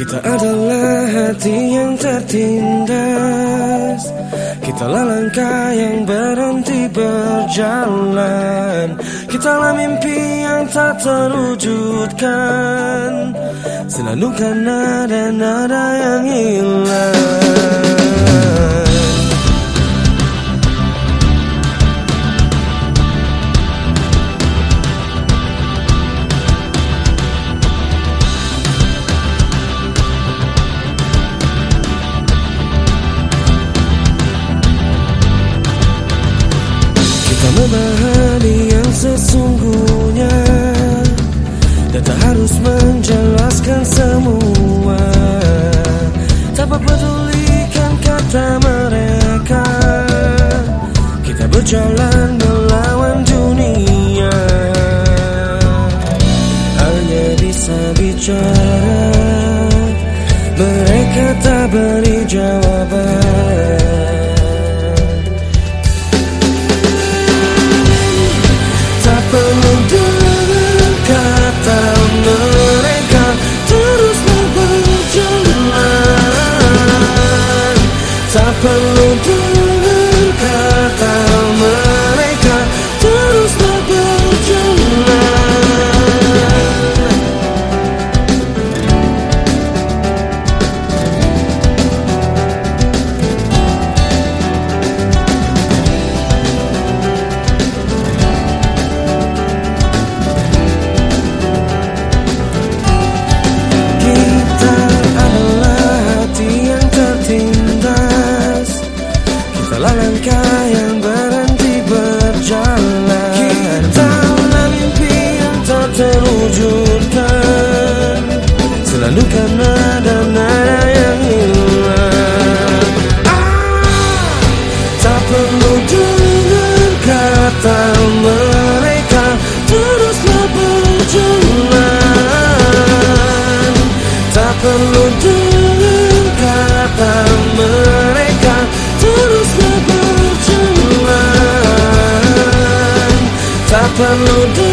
Kita adalah hati yang tertindas. Kitalah langkah yang berhenti berjalan. Kitalah mimpi yang tak terwujudkan. Selalu kan nada-nada yang hilang memahami yang sesungguhnya Dan tak harus menjelaskan semua Tanpa pedulikan kata mereka Kita berjalan melawan dunia Hanya bisa bicara langkah Lalu karena ada nada yang hilang. Ah, Tak perlu dengar kata mereka Teruslah berjalan. Tak perlu dengar kata mereka Teruslah berjalan. Tak perlu dengar